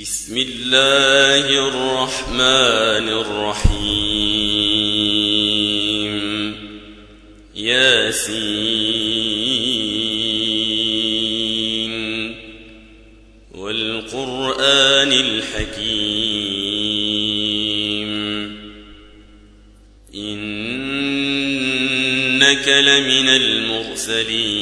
بسم الله الرحمن الرحيم. ياسين. والقرآن الحكيم. إنك لمن المرسلين.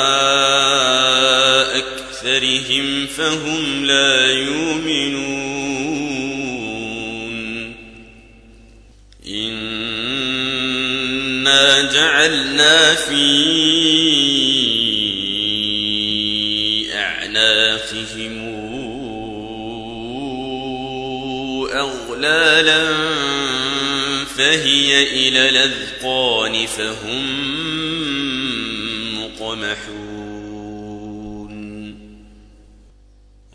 أكثرهم فهم لا يؤمنون. إنا جعلنا في أعناقهم أغلالا فهي إلى الأذقان فهم مقمحون.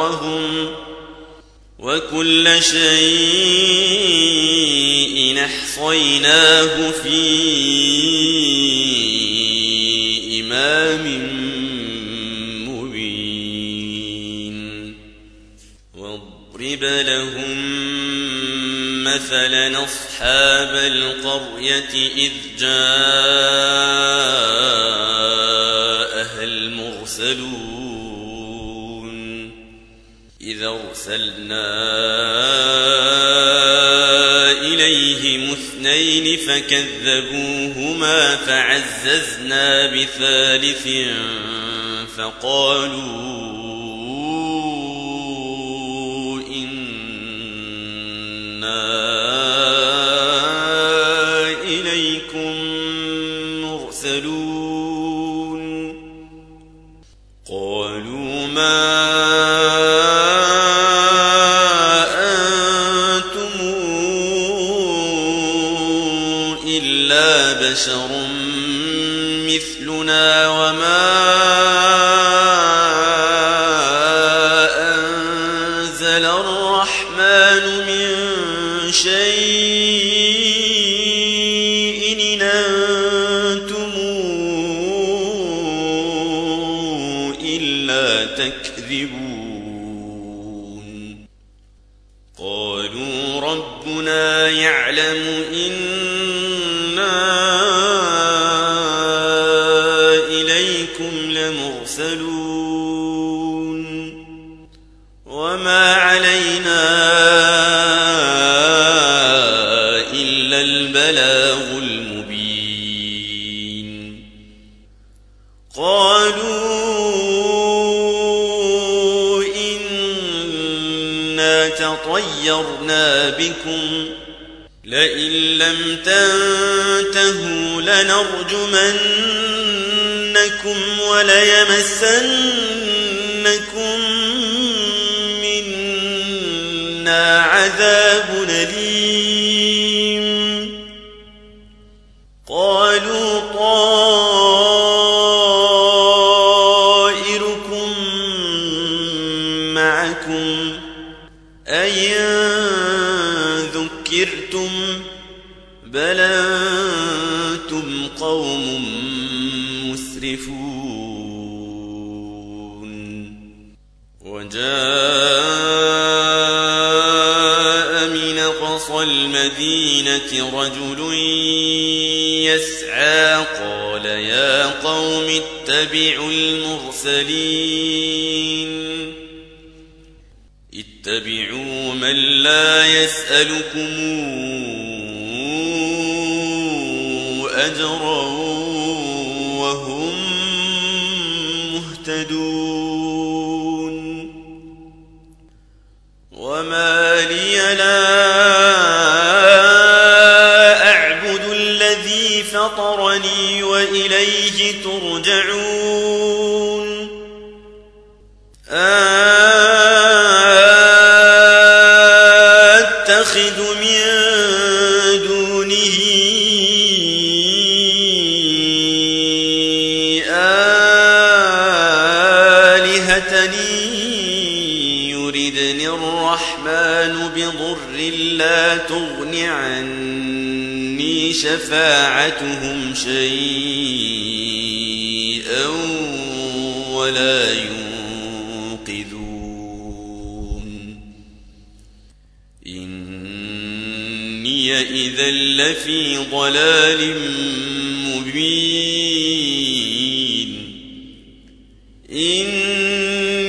وآثارهم وكل شيء احصيناه في إمام مبين واضرب لهم مثلا أصحاب القرية إذ جاءها أرسلنا إليهم اثنين فكذبوهما فعززنا بثالث فقالوا من شيء تطيرنا بكم لئن لم تنتهوا لنرجمنكم وليمسنكم منا عذاب أليم المدينة رجل يسعى قال يا قوم اتبعوا المرسلين. اتبعوا من لا يسألكم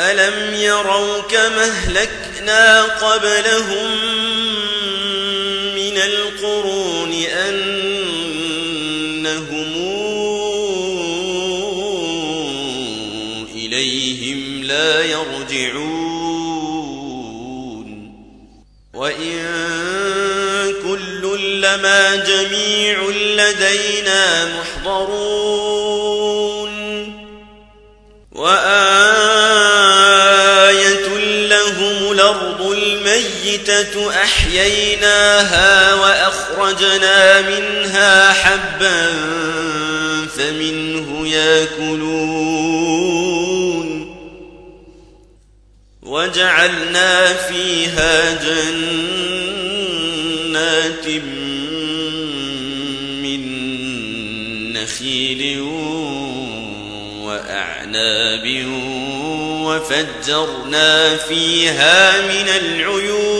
ألم يروا كما أهلكنا قبلهم من القرون أنهم إليهم لا يرجعون وإن كل لما جميع لدينا محضرون وآية الميتة أحييناها وأخرجنا منها حبا فمنه ياكلون وجعلنا فيها جنات من نخيل وأعناب وفجرنا فيها من العيون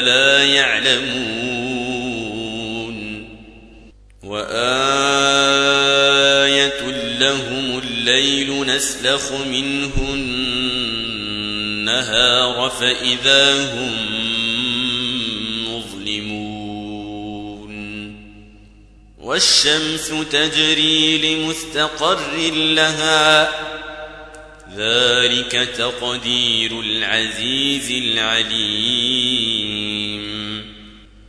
لا يعلمون وآية لهم الليل نسلخ منه النهار فإذا هم مظلمون والشمس تجري لمستقر لها ذلك تقدير العزيز العليم.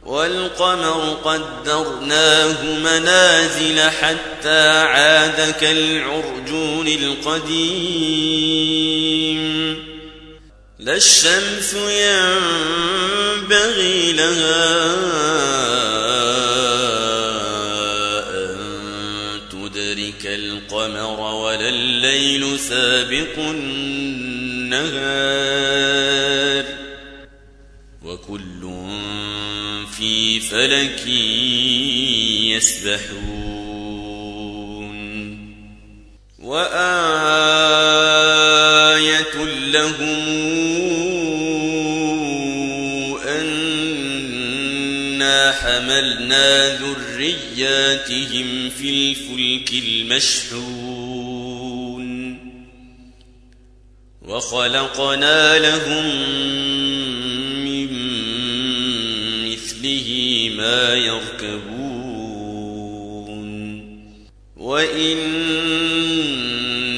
والقمر قدرناه منازل حتى عاد كالعرجون القديم. لا الشمس ينبغي لها ولا الليل سابق النهار وكل في فلك يسبحون وآية لهم أنا حملنا ذرياتهم في الفلك المشحون وخلقنا لهم من مثله ما يركبون. وإن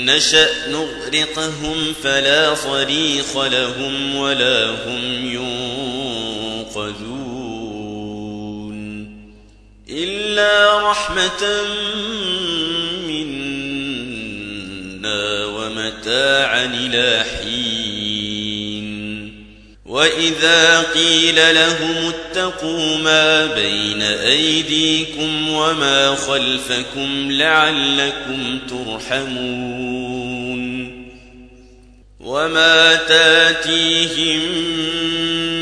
نشأ نغرقهم فلا صريخ لهم ولا هم ينقذون. إلا رحمة ومتاعا إلى حين. وإذا قيل لهم اتقوا ما بين أيديكم وما خلفكم لعلكم ترحمون. وما تأتيهم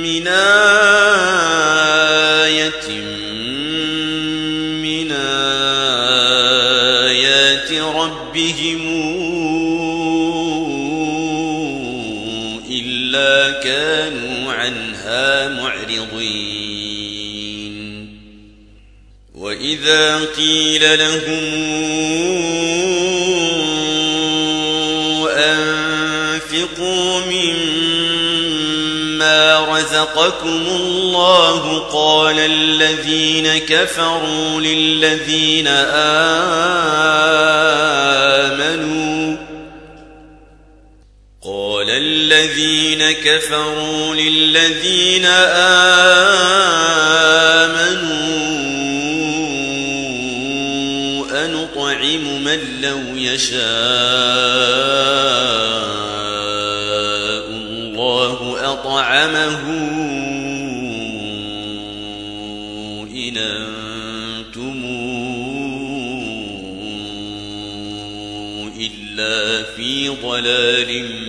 من آية كانوا عنها معرضين. وإذا قيل لهم أنفقوا مما رزقكم الله قال الذين كفروا للذين آمنوا الذين كفروا للذين آمنوا أنطعم من لو يشاء الله أطعمه إن أنتم ضلال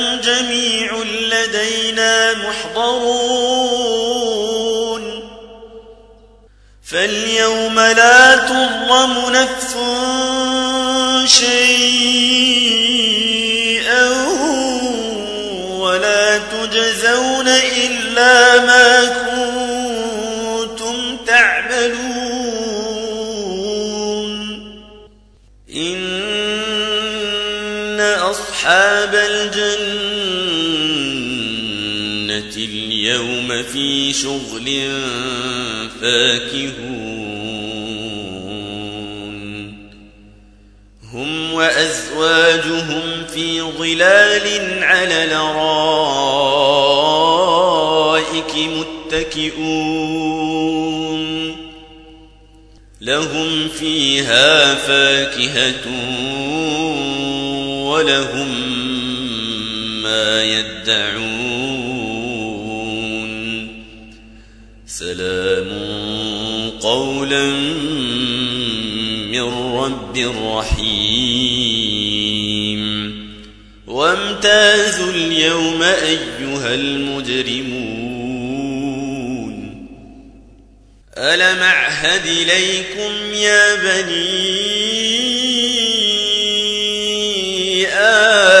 جميع لدينا محضرون. فاليوم لا تظلم نفس شيئا ولا تجزون إلا ما كنتم في شغل فاكهون. هم وأزواجهم في ظلال على الأرائك متكئون. لهم فيها فاكهة ولهم ما يدعون. قولا من رب رحيم. وامتازوا اليوم أيها المجرمون. ألم أعهد إليكم يا بني آدم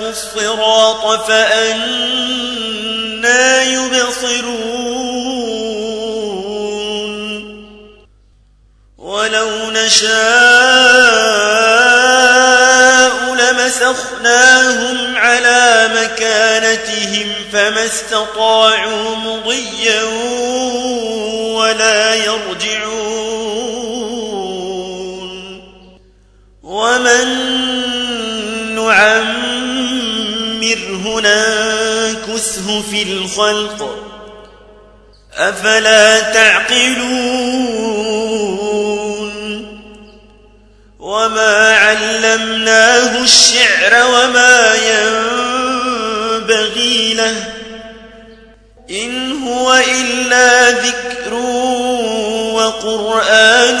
الصراط فأنا أفلا تعقلون وما علمناه الشعر وما ينبغي له إن هو إلا ذكر وقرآن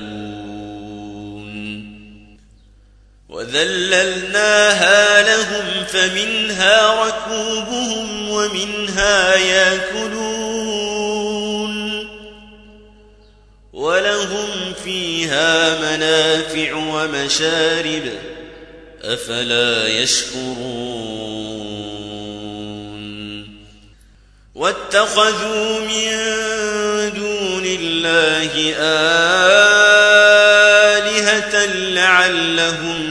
وذللناها لهم فمنها ركوبهم ومنها ياكلون ولهم فيها منافع ومشارب أفلا يشكرون واتخذوا من دون الله آلهة لعلهم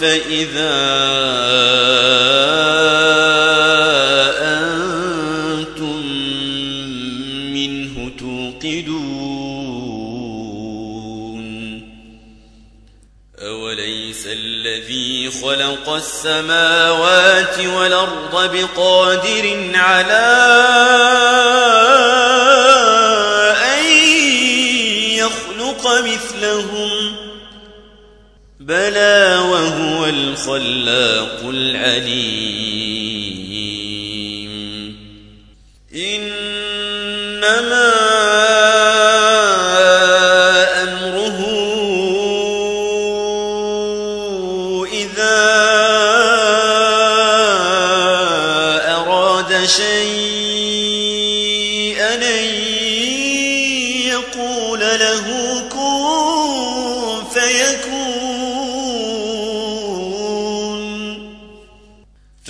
فإذا أنتم منه توقدون أوليس الذي خلق السماوات والأرض بقادر على أن يخلق مثلهم؟ بلى الخلاق العليم. إنما أمره إذا أراد شيئا